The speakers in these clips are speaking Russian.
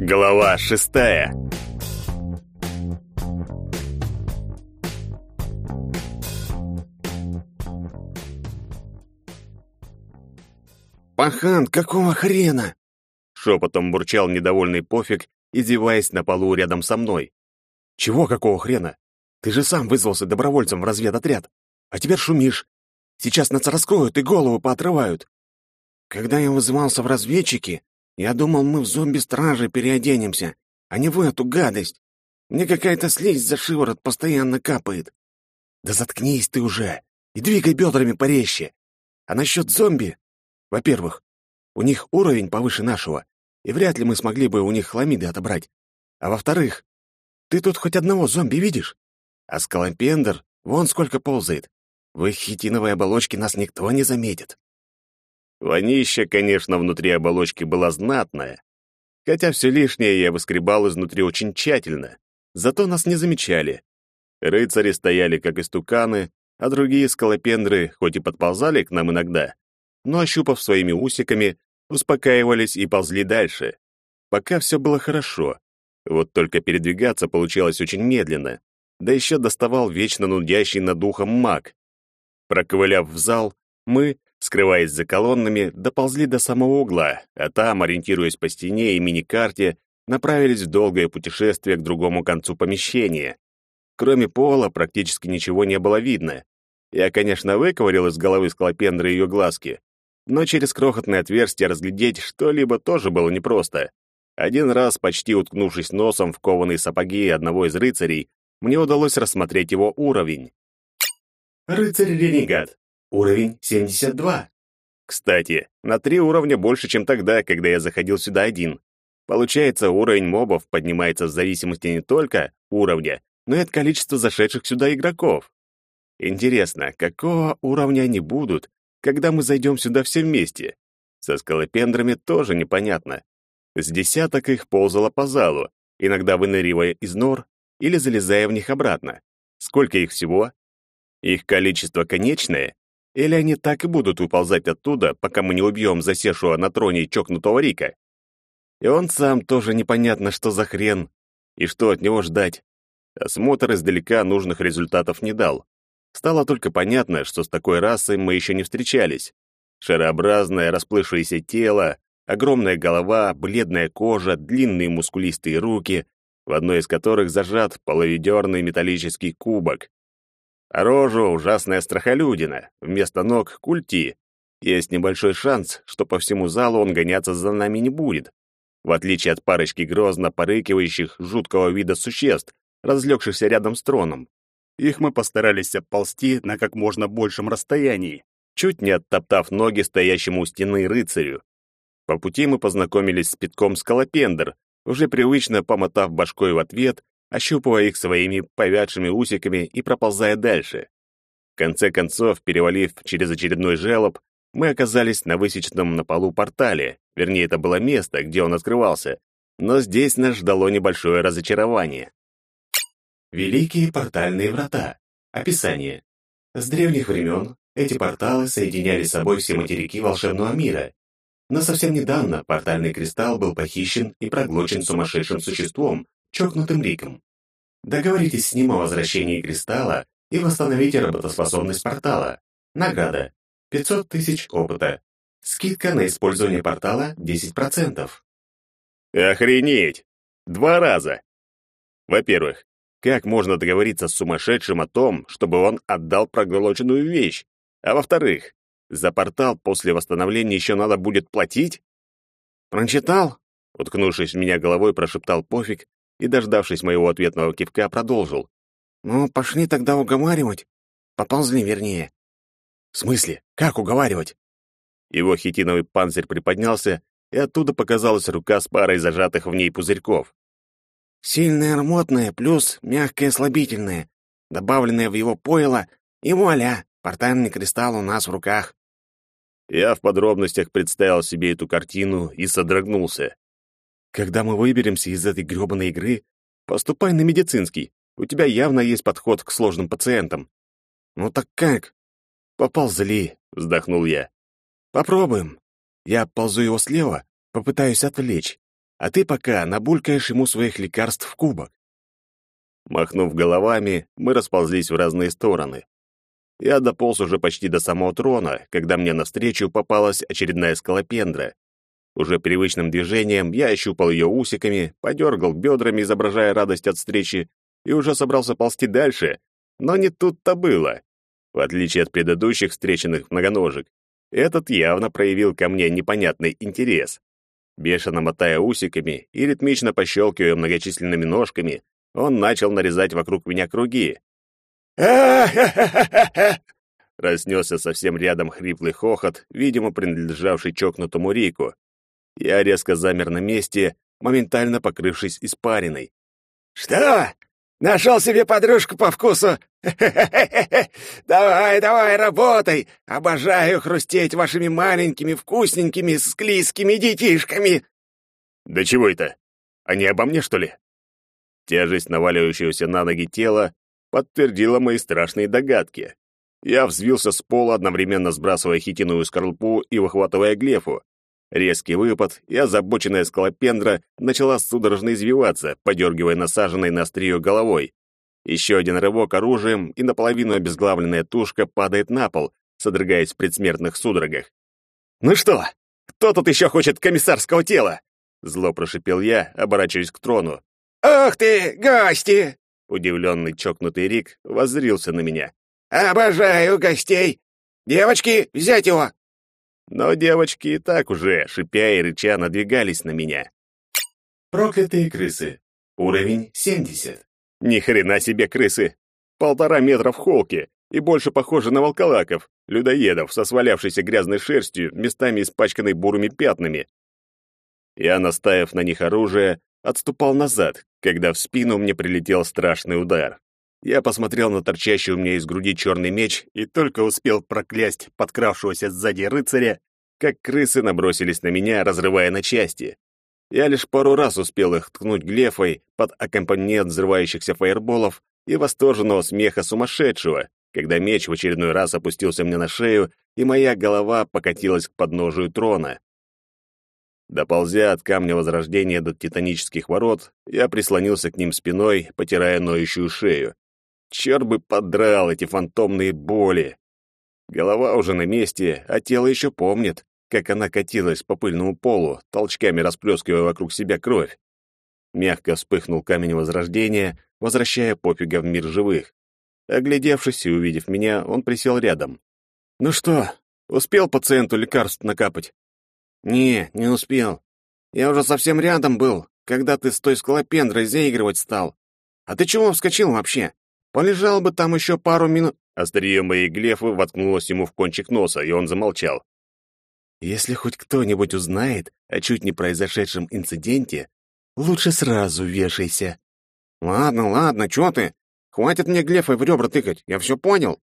Глава шестая. «Пахан, какого хрена?» Шепотом бурчал недовольный пофиг, издеваясь на полу рядом со мной. «Чего какого хрена? Ты же сам вызвался добровольцем в разведотряд. А теперь шумишь. Сейчас нас раскроют и голову поотрывают. Когда я вызывался в разведчики, я думал, мы в зомби-стражи переоденемся, а не в эту гадость. Мне какая-то слизь за шиворот постоянно капает. Да заткнись ты уже и двигай бедрами порезче. А насчет зомби? Во-первых, у них уровень повыше нашего, и вряд ли мы смогли бы у них хламиды отобрать. А во-вторых, ты тут хоть одного зомби видишь? А скалопендр вон сколько ползает. В их хитиновой оболочке нас никто не заметит. Вонища, конечно, внутри оболочки была знатная. Хотя все лишнее я выскребал изнутри очень тщательно. Зато нас не замечали. Рыцари стояли как истуканы, а другие скалопендры хоть и подползали к нам иногда, но, ощупав своими усиками, успокаивались и ползли дальше. Пока все было хорошо. Вот только передвигаться получалось очень медленно. Да еще доставал вечно нудящий над ухом маг. Проковыляв в зал, мы, скрываясь за колоннами, доползли до самого угла, а там, ориентируясь по стене и мини-карте, направились в долгое путешествие к другому концу помещения. Кроме пола практически ничего не было видно. Я, конечно, выковырил из головы скалопендры ее глазки, но через крохотное отверстие разглядеть что-либо тоже было непросто. Один раз, почти уткнувшись носом в кованые сапоги одного из рыцарей, мне удалось рассмотреть его уровень. Рыцарь-ренегат. Уровень 72. Кстати, на три уровня больше, чем тогда, когда я заходил сюда один. Получается, уровень мобов поднимается в зависимости не только уровня, но и от количества зашедших сюда игроков. Интересно, какого уровня они будут, когда мы зайдем сюда все вместе? Со скалопендрами тоже непонятно. С десяток их ползало по залу, иногда выныривая из нор или залезая в них обратно. Сколько их всего? Их количество конечное? Или они так и будут выползать оттуда, пока мы не убьем засевшего на троне чокнутого Рика? И он сам тоже непонятно, что за хрен, и что от него ждать. Осмотр издалека нужных результатов не дал. Стало только понятно, что с такой расой мы еще не встречались. Шарообразное расплывшееся тело, огромная голова, бледная кожа, длинные мускулистые руки, в одной из которых зажат половедерный металлический кубок. А рожа ужасная страхолюдина, вместо ног — культи. Есть небольшой шанс, что по всему залу он гоняться за нами не будет. В отличие от парочки грозно порыкивающих жуткого вида существ, разлегшихся рядом с троном. Их мы постарались обползти на как можно большем расстоянии, чуть не оттоптав ноги стоящему у стены рыцарю. По пути мы познакомились с Питком Скалопендр, уже привычно помотав башкой в ответ ощупывая их своими повядшими усиками и проползая дальше. В конце концов, перевалив через очередной желоб, мы оказались на высеченном на полу портале, вернее, это было место, где он открывался, но здесь нас ждало небольшое разочарование. Великие портальные врата. Описание. С древних времен эти порталы соединяли с собой все материки волшебного мира. Но совсем недавно портальный кристалл был похищен и проглочен сумасшедшим существом, чокнутым Риком. Договоритесь с ним о возвращении кристалла и восстановите работоспособность портала. Награда. 500 тысяч опыта. Скидка на использование портала 10%. Охренеть! Два раза! Во-первых, как можно договориться с сумасшедшим о том, чтобы он отдал проглоченную вещь? А во-вторых, за портал после восстановления еще надо будет платить? «Прочитал?» — уткнувшись в меня головой, прошептал Пофиг и, дождавшись моего ответного кивка, продолжил. «Ну, пошли тогда уговаривать. Поползли, вернее». «В смысле? Как уговаривать?» Его хитиновый панцирь приподнялся, и оттуда показалась рука с парой зажатых в ней пузырьков. «Сильное рмотное плюс мягкое слабительное, добавленное в его пойло, и вуаля, портальный кристалл у нас в руках». Я в подробностях представил себе эту картину и содрогнулся. Когда мы выберемся из этой грёбаной игры, поступай на медицинский. У тебя явно есть подход к сложным пациентам. Ну так как? Поползли, вздохнул я. Попробуем. Я ползу его слева, попытаюсь отвлечь. а ты пока набулькаешь ему своих лекарств в кубок. Махнув головами, мы расползлись в разные стороны. Я дополз уже почти до самого трона, когда мне навстречу попалась очередная скалопендра. Уже привычным движением я ощупал ее усиками, подергал бедрами, изображая радость от встречи, и уже собрался ползти дальше, но не тут-то было. В отличие от предыдущих встреченных многоножек, этот явно проявил ко мне непонятный интерес. Бешено мотая усиками и ритмично пощелкивая многочисленными ножками, он начал нарезать вокруг меня круги. Разнесся совсем рядом хриплый хохот, видимо, принадлежавший чокнутому Рику. Я резко замер на месте, моментально покрывшись испариной. «Что? Нашел себе подружку по вкусу? Давай, давай, работай! Обожаю хрустеть вашими маленькими, вкусненькими, склизкими детишками!» «Да чего это? Они обо мне, что ли?» Тяжесть наваливающегося на ноги тела подтвердила мои страшные догадки. Я взвился с пола, одновременно сбрасывая хитиновую скорлупу и выхватывая глефу. Резкий выпад, и озабоченная скалопендра начала судорожно извиваться, подергивая насаженной на острие головой. Еще один рывок оружием, и наполовину обезглавленная тушка падает на пол, содрогаясь в предсмертных судорогах. «Ну что, кто тут еще хочет комиссарского тела?» Зло прошипел я, оборачиваясь к трону. «Ух ты, гости!» Удивленный чокнутый Рик воззрился на меня. «Обожаю гостей! Девочки, взять его!» Но девочки и так уже, шипя и рыча, надвигались на меня. Проклятые крысы. Уровень 70. Ни хрена себе крысы! Полтора метра в холке и больше похожи на волколаков, людоедов со свалявшейся грязной шерстью, местами испачканной бурыми пятнами. Я, наставив на них оружие, отступал назад, когда в спину мне прилетел страшный удар. Я посмотрел на торчащий у меня из груди черный меч и только успел проклясть подкравшегося сзади рыцаря, как крысы набросились на меня, разрывая на части. Я лишь пару раз успел их ткнуть глефой под аккомпанемент взрывающихся фаерболов и восторженного смеха сумасшедшего, когда меч в очередной раз опустился мне на шею, и моя голова покатилась к подножию трона. Доползя от камня Возрождения до титанических ворот, я прислонился к ним спиной, потирая ноющую шею. Черт бы подрал эти фантомные боли. Голова уже на месте, а тело еще помнит, как она катилась по пыльному полу, толчками расплескивая вокруг себя кровь. Мягко вспыхнул камень Возрождения, возвращая попига в мир живых. Оглядевшись и увидев меня, он присел рядом. «Ну что, успел пациенту лекарств накапать?» «Не, не успел. Я уже совсем рядом был, когда ты с той скалопендрой заигрывать стал. А ты чего вскочил вообще? Полежал бы там еще пару минут...» Острие моей глефы воткнулось ему в кончик носа, и он замолчал. «Если хоть кто-нибудь узнает о чуть не произошедшем инциденте, лучше сразу вешайся». «Ладно, ладно, чё ты? Хватит мне глефой в ребра тыкать, я все понял».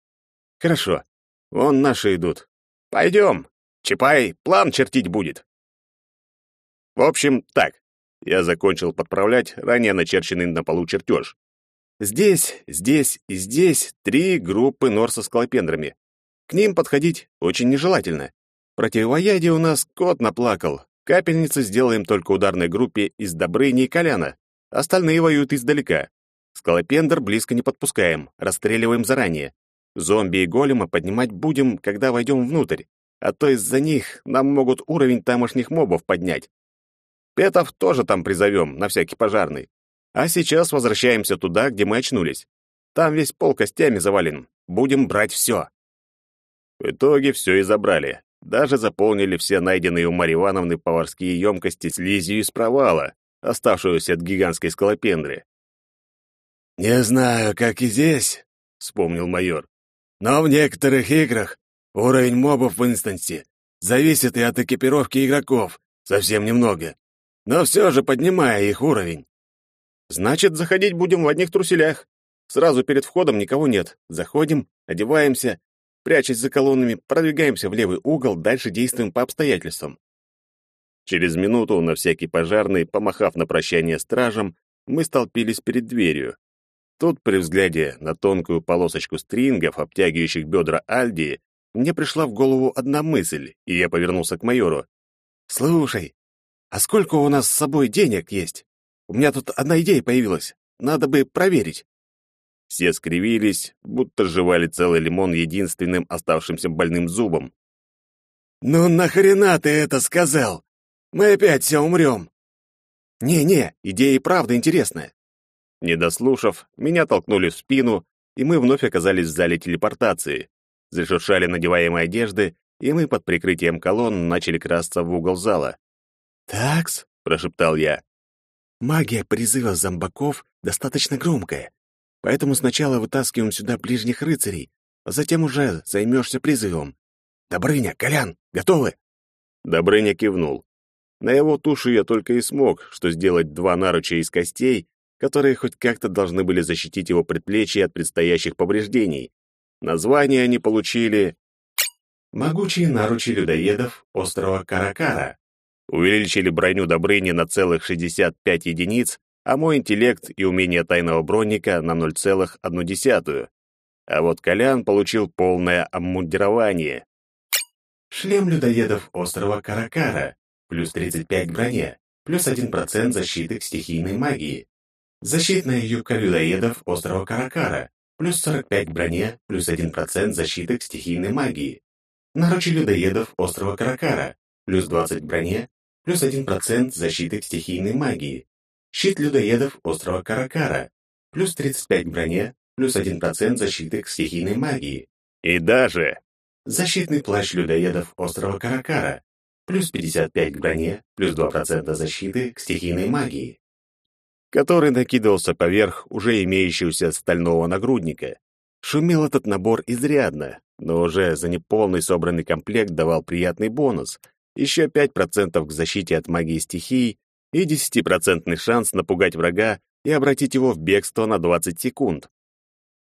«Хорошо, вон наши идут. Пойдем, Чапай план чертить будет. В общем, так. Я закончил подправлять ранее начерченный на полу чертеж. Здесь, здесь и здесь три группы нор со скалопендрами. К ним подходить очень нежелательно. Противоядие у нас кот наплакал. Капельницы сделаем только ударной группе из Добрыни и Коляна. Остальные воюют издалека. Скалопендр близко не подпускаем, расстреливаем заранее. Зомби и голема поднимать будем, когда войдем внутрь а то из-за них нам могут уровень тамошних мобов поднять. Петов тоже там призовем, на всякий пожарный. А сейчас возвращаемся туда, где мы очнулись. Там весь пол костями завален. Будем брать все. В итоге все и забрали. Даже заполнили все найденные у Марьи Ивановны поварские емкости слизью из провала, оставшуюся от гигантской скалопендры. «Не знаю, как и здесь», — вспомнил майор, «но в некоторых играх Уровень мобов в инстансе зависит и от экипировки игроков, совсем немного. Но все же поднимая их уровень. Значит, заходить будем в одних труселях. Сразу перед входом никого нет. Заходим, одеваемся, прячась за колоннами, продвигаемся в левый угол, дальше действуем по обстоятельствам. Через минуту, на всякий пожарный, помахав на прощание стражам, мы столпились перед дверью. Тут, при взгляде на тонкую полосочку стрингов, обтягивающих бедра Альдии, мне пришла в голову одна мысль, и я повернулся к майору. «Слушай, А сколько у нас с собой денег есть? У меня тут одна идея появилась. Надо бы проверить. Все скривились, будто жевали целый лимон единственным оставшимся больным зубом. «Ну нахрена ты это сказал? Мы опять все умрем!» «Не-не, идея и правда интересная». Не дослушав, меня толкнули в спину, и мы вновь оказались в зале телепортации. Зашуршали надеваемые одежды, и мы под прикрытием колонн начали красться в угол зала. «Такс», — прошептал я. «Магия призыва зомбаков достаточно громкая, поэтому сначала вытаскиваем сюда ближних рыцарей, а затем уже займешься призывом. Добрыня, Колян, готовы?» Добрыня кивнул. На его тушу я только и смог, что сделать два наруча из костей, которые хоть как-то должны были защитить его предплечье от предстоящих повреждений. Название они получили «Могучие наручи людоедов острова Каракара». Увеличили броню Добрыни на целых 65 единиц, а мой интеллект и умение тайного бронника на 0,1. А вот Колян получил полное обмундирование. Шлем людоедов острова Каракара, плюс 35 к броне, плюс 1% защиты к стихийной магии. Защитная юбка людоедов острова Каракара, плюс 45 к броне, плюс 1% защиты к стихийной магии. Наручи людоедов острова Каракара, плюс 20 к броне, плюс 1% защиты к стихийной магии. Щит людоедов острова Каракара, плюс 35 к броне, плюс 1% защиты к стихийной магии. И даже защитный плащ людоедов острова Каракара, плюс 55 к броне, плюс 2% защиты к стихийной магии который накидывался поверх уже имеющегося стального нагрудника. Шумел этот набор изрядно, но уже за неполный собранный комплект давал приятный бонус. Еще 5% к защите от магии стихий и 10% шанс напугать врага и обратить его в бегство на 20 секунд.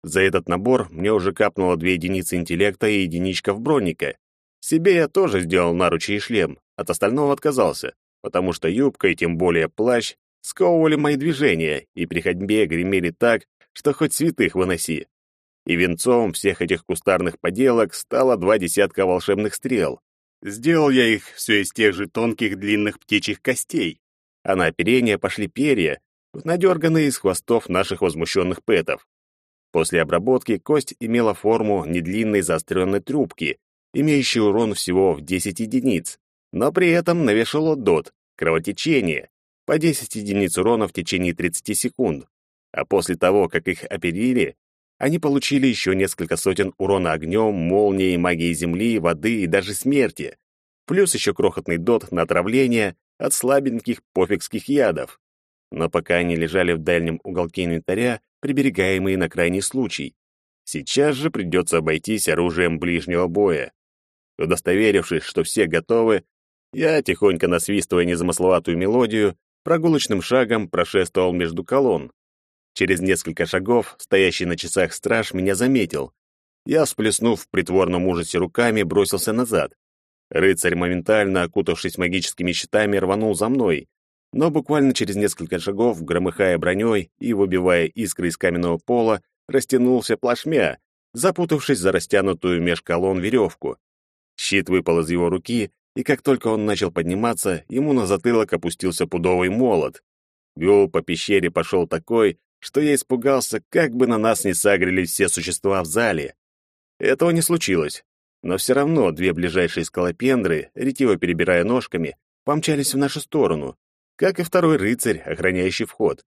За этот набор мне уже капнуло две единицы интеллекта и единичка в броника. Себе я тоже сделал наручи и шлем, от остального отказался, потому что юбка и тем более плащ сковывали мои движения и при ходьбе гремели так, что хоть святых выноси. И венцом всех этих кустарных поделок стало два десятка волшебных стрел. Сделал я их все из тех же тонких длинных птичьих костей, а на оперение пошли перья, надерганные из хвостов наших возмущенных пэтов. После обработки кость имела форму недлинной заостренной трубки, имеющей урон всего в 10 единиц, но при этом навешало дот, кровотечение, по 10 единиц урона в течение 30 секунд, а после того, как их оперили, они получили еще несколько сотен урона огнем, молнией, магией земли, воды и даже смерти, плюс еще крохотный дот на отравление от слабеньких пофигских ядов. Но пока они лежали в дальнем уголке инвентаря, приберегаемые на крайний случай. Сейчас же придется обойтись оружием ближнего боя. Удостоверившись, что все готовы, я, тихонько насвистывая незамысловатую мелодию, прогулочным шагом прошествовал между колонн. Через несколько шагов стоящий на часах страж меня заметил. Я, всплеснув в притворном ужасе руками, бросился назад. Рыцарь, моментально окутавшись магическими щитами, рванул за мной, но буквально через несколько шагов, громыхая броней и выбивая искры из каменного пола, растянулся плашмя, запутавшись за растянутую меж колонн веревку. Щит выпал из его руки, и как только он начал подниматься, ему на затылок опустился пудовый молот. Гул по пещере пошел такой, что я испугался, как бы на нас не сагрились все существа в зале. Этого не случилось, но все равно две ближайшие скалопендры, ретиво перебирая ножками, помчались в нашу сторону, как и второй рыцарь, охраняющий вход.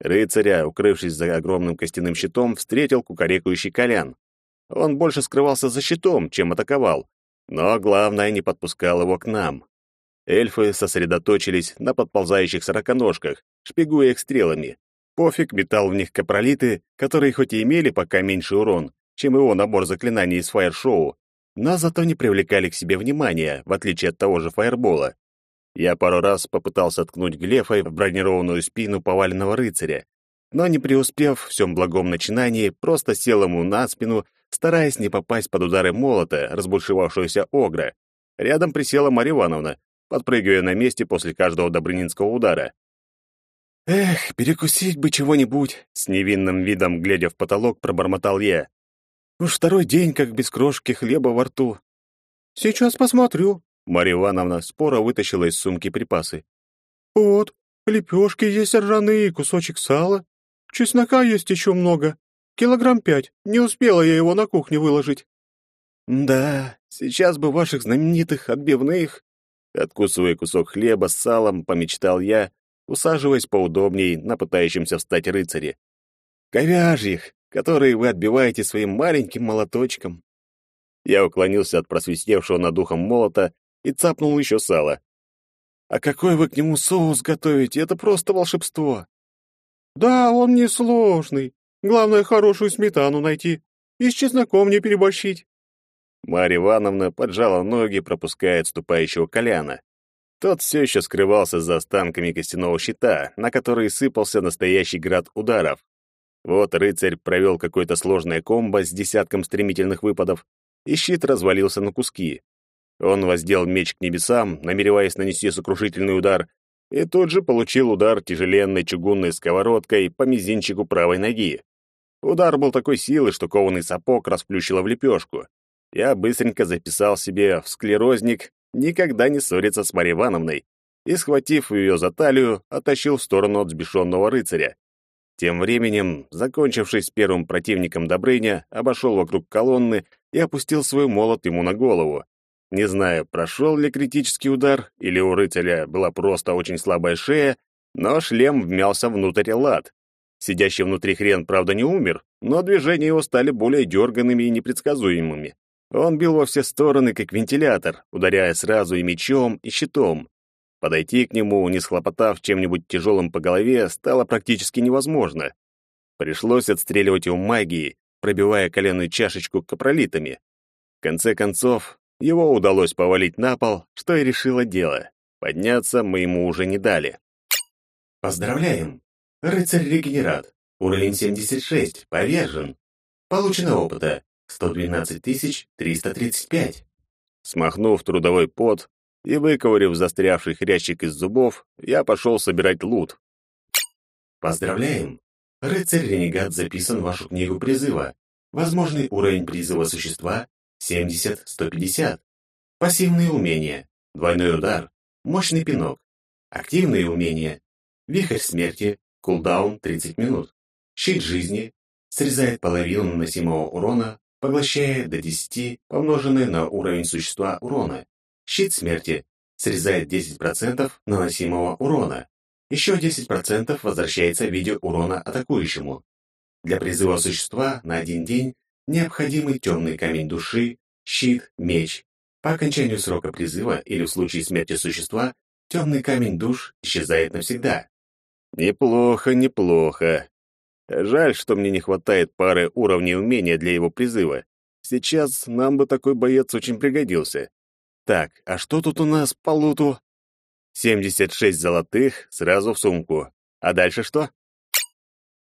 Рыцаря, укрывшись за огромным костяным щитом, встретил кукарекающий Колян. Он больше скрывался за щитом, чем атаковал, но главное, не подпускал его к нам. Эльфы сосредоточились на подползающих сороконожках, шпигуя их стрелами. Пофиг метал в них капролиты, которые хоть и имели пока меньше урон, чем его набор заклинаний из фаер-шоу, но зато не привлекали к себе внимания, в отличие от того же фаербола. Я пару раз попытался ткнуть глефой в бронированную спину поваленного рыцаря, но не преуспев в всем благом начинании, просто сел ему на спину стараясь не попасть под удары молота разбушевавшегося огра. Рядом присела Марья Ивановна, подпрыгивая на месте после каждого добрынинского удара. «Эх, перекусить бы чего-нибудь!» С невинным видом, глядя в потолок, пробормотал я. «Уж второй день, как без крошки хлеба во рту». «Сейчас посмотрю». Марья Ивановна споро вытащила из сумки припасы. «Вот, лепешки есть ржаные, кусочек сала. Чеснока есть еще много. Килограмм пять. Не успела я его на кухне выложить». «Да, сейчас бы ваших знаменитых отбивных». Откусывая кусок хлеба с салом, помечтал я, усаживаясь поудобней на пытающемся встать рыцаре. «Говяжьих, которые вы отбиваете своим маленьким молоточком». Я уклонился от просвистевшего над духом молота и цапнул еще сало. «А какой вы к нему соус готовите? Это просто волшебство!» «Да, он несложный. Главное, хорошую сметану найти и с чесноком не переборщить». Марья Ивановна поджала ноги, пропуская отступающего Коляна. Тот все еще скрывался за останками костяного щита, на который сыпался настоящий град ударов. Вот рыцарь провел какое-то сложное комбо с десятком стремительных выпадов, и щит развалился на куски. Он воздел меч к небесам, намереваясь нанести сокрушительный удар, и тут же получил удар тяжеленной чугунной сковородкой по мизинчику правой ноги. Удар был такой силы, что кованый сапог расплющило в лепешку. Я быстренько записал себе в склерозник никогда не ссориться с Марьей Ивановной и, схватив ее за талию, оттащил в сторону от взбешенного рыцаря. Тем временем, закончившись первым противником Добрыня, обошел вокруг колонны и опустил свой молот ему на голову. Не знаю, прошел ли критический удар, или у рыцаря была просто очень слабая шея, но шлем вмялся внутрь лад. Сидящий внутри хрен, правда, не умер, но движения его стали более дерганными и непредсказуемыми. Он бил во все стороны, как вентилятор, ударяя сразу и мечом, и щитом. Подойти к нему, не схлопотав чем-нибудь тяжелым по голове, стало практически невозможно. Пришлось отстреливать его магией, пробивая коленную чашечку капролитами. В конце концов, его удалось повалить на пол, что и решило дело. Подняться мы ему уже не дали. Поздравляем! Рыцарь-регенерат. Уровень 76. Повержен. Получено опыта 112 335. Смахнув трудовой пот и выковырив застрявший хрящик из зубов, я пошел собирать лут. Поздравляем! Рыцарь-ренегат записан в вашу книгу призыва. Возможный уровень призыва существа 70-150. Пассивные умения. Двойной удар. Мощный пинок. Активные умения. Вихрь смерти. Кулдаун 30 минут. Щит жизни. Срезает половину наносимого урона поглощая до 10 помноженное на уровень существа урона. Щит смерти срезает 10% наносимого урона. Еще 10% возвращается в виде урона атакующему. Для призыва существа на один день необходимый темный камень души, щит, меч. По окончанию срока призыва или в случае смерти существа темный камень душ исчезает навсегда. Неплохо, неплохо. Жаль, что мне не хватает пары уровней умения для его призыва. Сейчас нам бы такой боец очень пригодился. Так, а что тут у нас по луту? 76 золотых сразу в сумку. А дальше что?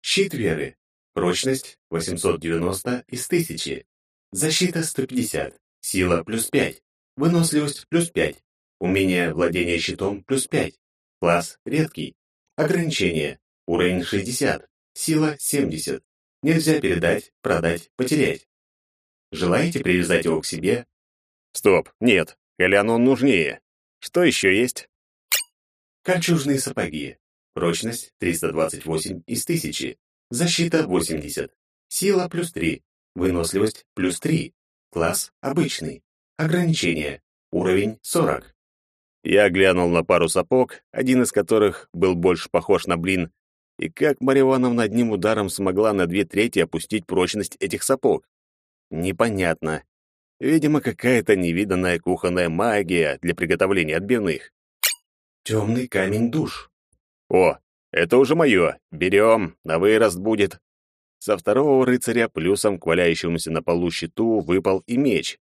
Щит веры. Прочность 890 из 1000. Защита 150. Сила плюс 5. Выносливость плюс 5. Умение владения щитом плюс 5. Класс редкий. Ограничение. Уровень 60. Сила 70. Нельзя передать, продать, потерять. Желаете привязать его к себе? Стоп, нет, Коляну он нужнее. Что еще есть? Кольчужные сапоги. Прочность 328 из 1000. Защита 80. Сила плюс 3. Выносливость плюс 3. Класс обычный. Ограничение. Уровень 40. Я глянул на пару сапог, один из которых был больше похож на блин, и как Марья Ивановна одним ударом смогла на две трети опустить прочность этих сапог. Непонятно. Видимо, какая-то невиданная кухонная магия для приготовления отбивных. Темный камень душ. О, это уже мое. Берем, на вырост будет. Со второго рыцаря плюсом к валяющемуся на полу щиту выпал и меч.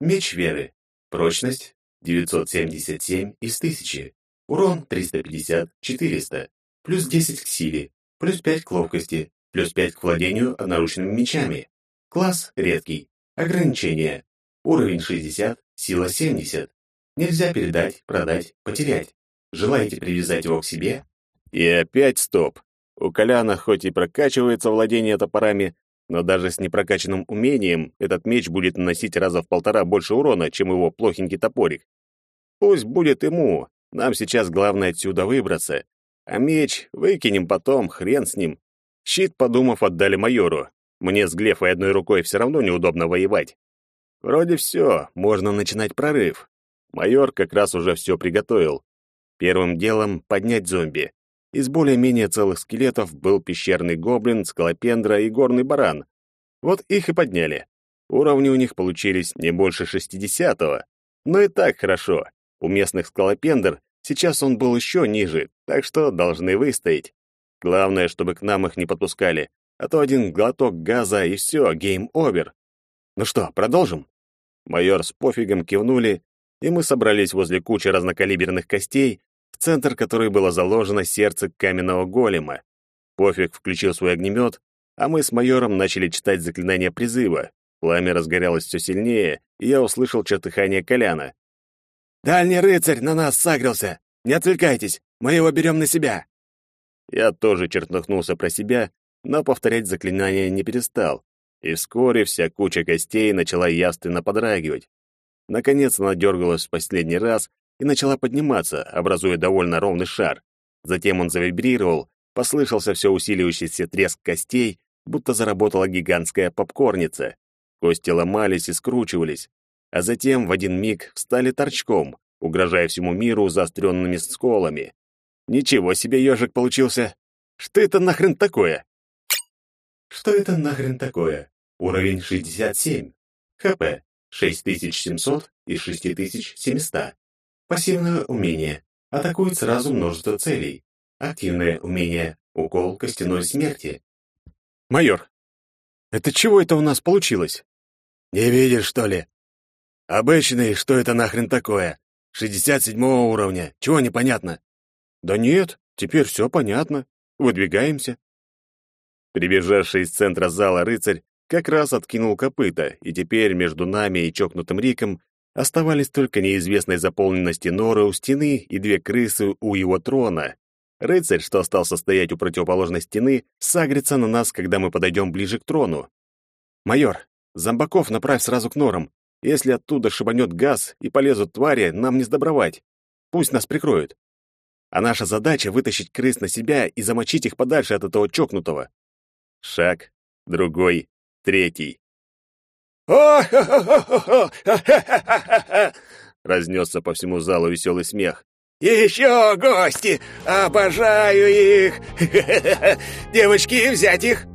Меч веры. Прочность 977 из 1000. Урон 350-400 плюс 10 к силе, плюс 5 к ловкости, плюс 5 к владению одноручными мечами. Класс редкий. Ограничение. Уровень 60, сила 70. Нельзя передать, продать, потерять. Желаете привязать его к себе? И опять стоп. У Коляна хоть и прокачивается владение топорами, но даже с непрокачанным умением этот меч будет наносить раза в полтора больше урона, чем его плохенький топорик. Пусть будет ему, Нам сейчас главное отсюда выбраться. А меч выкинем потом, хрен с ним. Щит, подумав, отдали майору. Мне с Глефой одной рукой все равно неудобно воевать. Вроде все, можно начинать прорыв. Майор как раз уже все приготовил. Первым делом поднять зомби. Из более-менее целых скелетов был пещерный гоблин, скалопендра и горный баран. Вот их и подняли. Уровни у них получились не больше шестидесятого. Но и так хорошо. У местных скалопендр сейчас он был еще ниже, так что должны выстоять. Главное, чтобы к нам их не подпускали, а то один глоток газа и все, game over. Ну что, продолжим? Майор с пофигом кивнули, и мы собрались возле кучи разнокалиберных костей, в центр которой было заложено сердце каменного голема. Пофиг включил свой огнемет, а мы с майором начали читать заклинание призыва. Пламя разгорялось все сильнее, и я услышал чертыхание Коляна. «Дальний рыцарь на нас сагрился! Не отвлекайтесь, мы его берем на себя!» Я тоже чертыхнулся про себя, но повторять заклинание не перестал, и вскоре вся куча костей начала явственно подрагивать. Наконец она дергалась в последний раз и начала подниматься, образуя довольно ровный шар. Затем он завибрировал, послышался все усиливающийся треск костей, будто заработала гигантская попкорница. Кости ломались и скручивались, а затем в один миг встали торчком, угрожая всему миру заостренными сколами. Ничего себе ежик получился! Что это нахрен такое? Что это нахрен такое? Уровень 67. ХП 6700 и 6700. Пассивное умение. Атакует сразу множество целей. Активное умение. Укол костяной смерти. Майор, это чего это у нас получилось? Не видишь, что ли? Обычный, что это нахрен такое? 67 уровня. Чего непонятно? Да нет, теперь все понятно. Выдвигаемся. Прибежавший из центра зала рыцарь как раз откинул копыта, и теперь между нами и чокнутым Риком оставались только неизвестной заполненности норы у стены и две крысы у его трона. Рыцарь, что остался стоять у противоположной стены, сагрится на нас, когда мы подойдем ближе к трону. «Майор, зомбаков направь сразу к норам. Если оттуда шибанет газ и полезут твари, нам не сдобровать. Пусть нас прикроют. А наша задача — вытащить крыс на себя и замочить их подальше от этого чокнутого». Шаг, другой, третий. Разнесся по всему залу веселый смех. «Еще гости! Обожаю их! Девочки, взять их!»